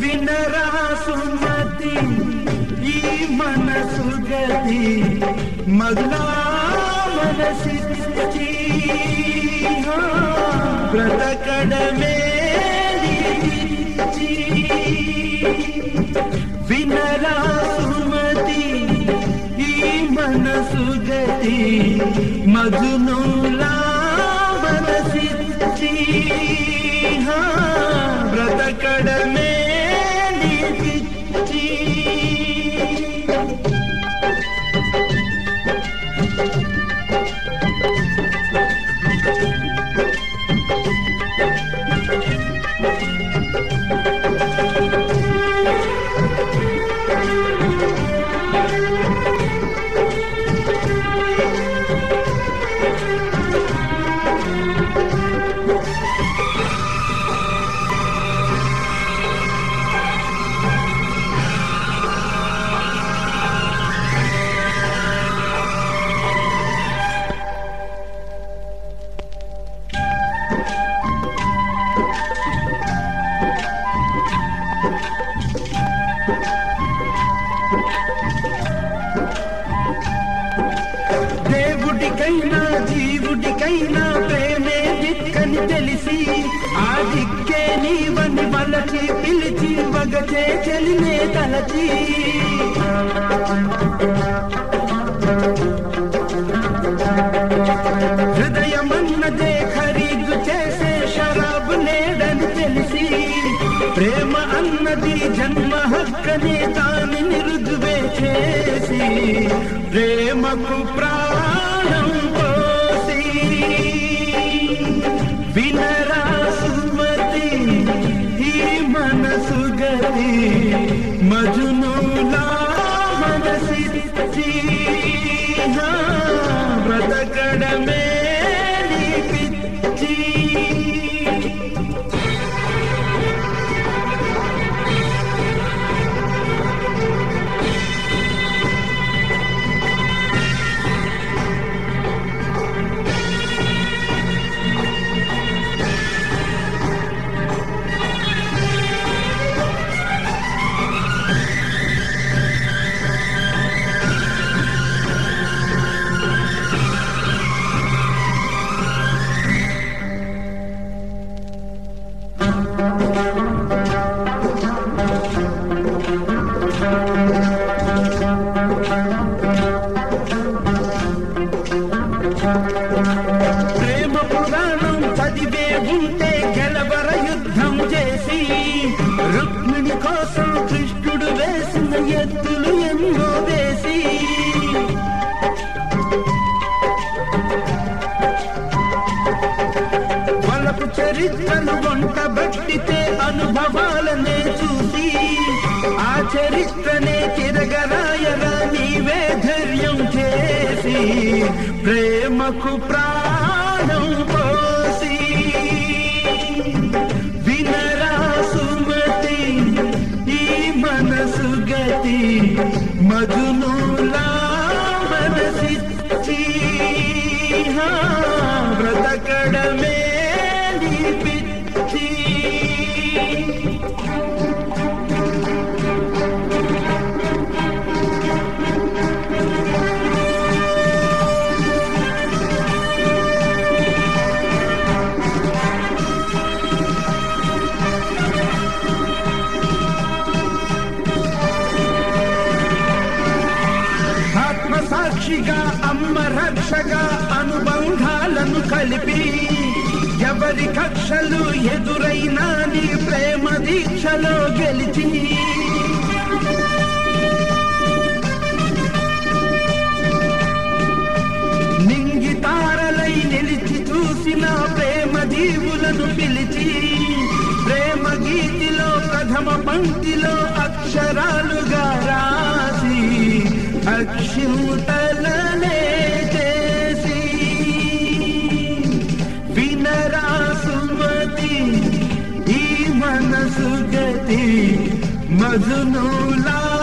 వినరా సుమతి ఈ మనసు గది మధులా బ్రతకడమే मजनू ला దేవుడికైనా జీవుడికైనా ప్రేమే దిక్కని తెలిసి ఆ దిక్కే నీవని మలచి పిలిచి వగచే చెలినే తలచి Thank you. ఉన్నది జన్మ హక్కని దానిని రుజువే చేసి ప్రేమకు ప్రాణం పోసి వినరా ప్రేమ పురాణం చదివే ఉంటే గెలవర యుద్ధం చేసి రుక్మిణి కోసం కృష్ణుడు వేసిన ఎత్తులు ఎన్నో వేసి. వలపు చరిత్రను వంట బట్టితే అనుభవాలనే చూసి ఆ చరిత్రనే ప్రేమకు ప్రాణం పోసి వినరా సుమతి ఈ మనసు గతి మధునులా భాషగా అనుబంధాలను కలిపి ఎవరి కక్షలు ఎదురైనా నీ ప్రేమ దీక్షలో గెలిచి. నింగి తారలై నిలిచి చూసిన ప్రేమ జీవులను పిలిచి ప్రేమ గీతిలో ప్రథమ పంక్తిలో అక్షరాలుగా రాసి అక్షింత సుమతి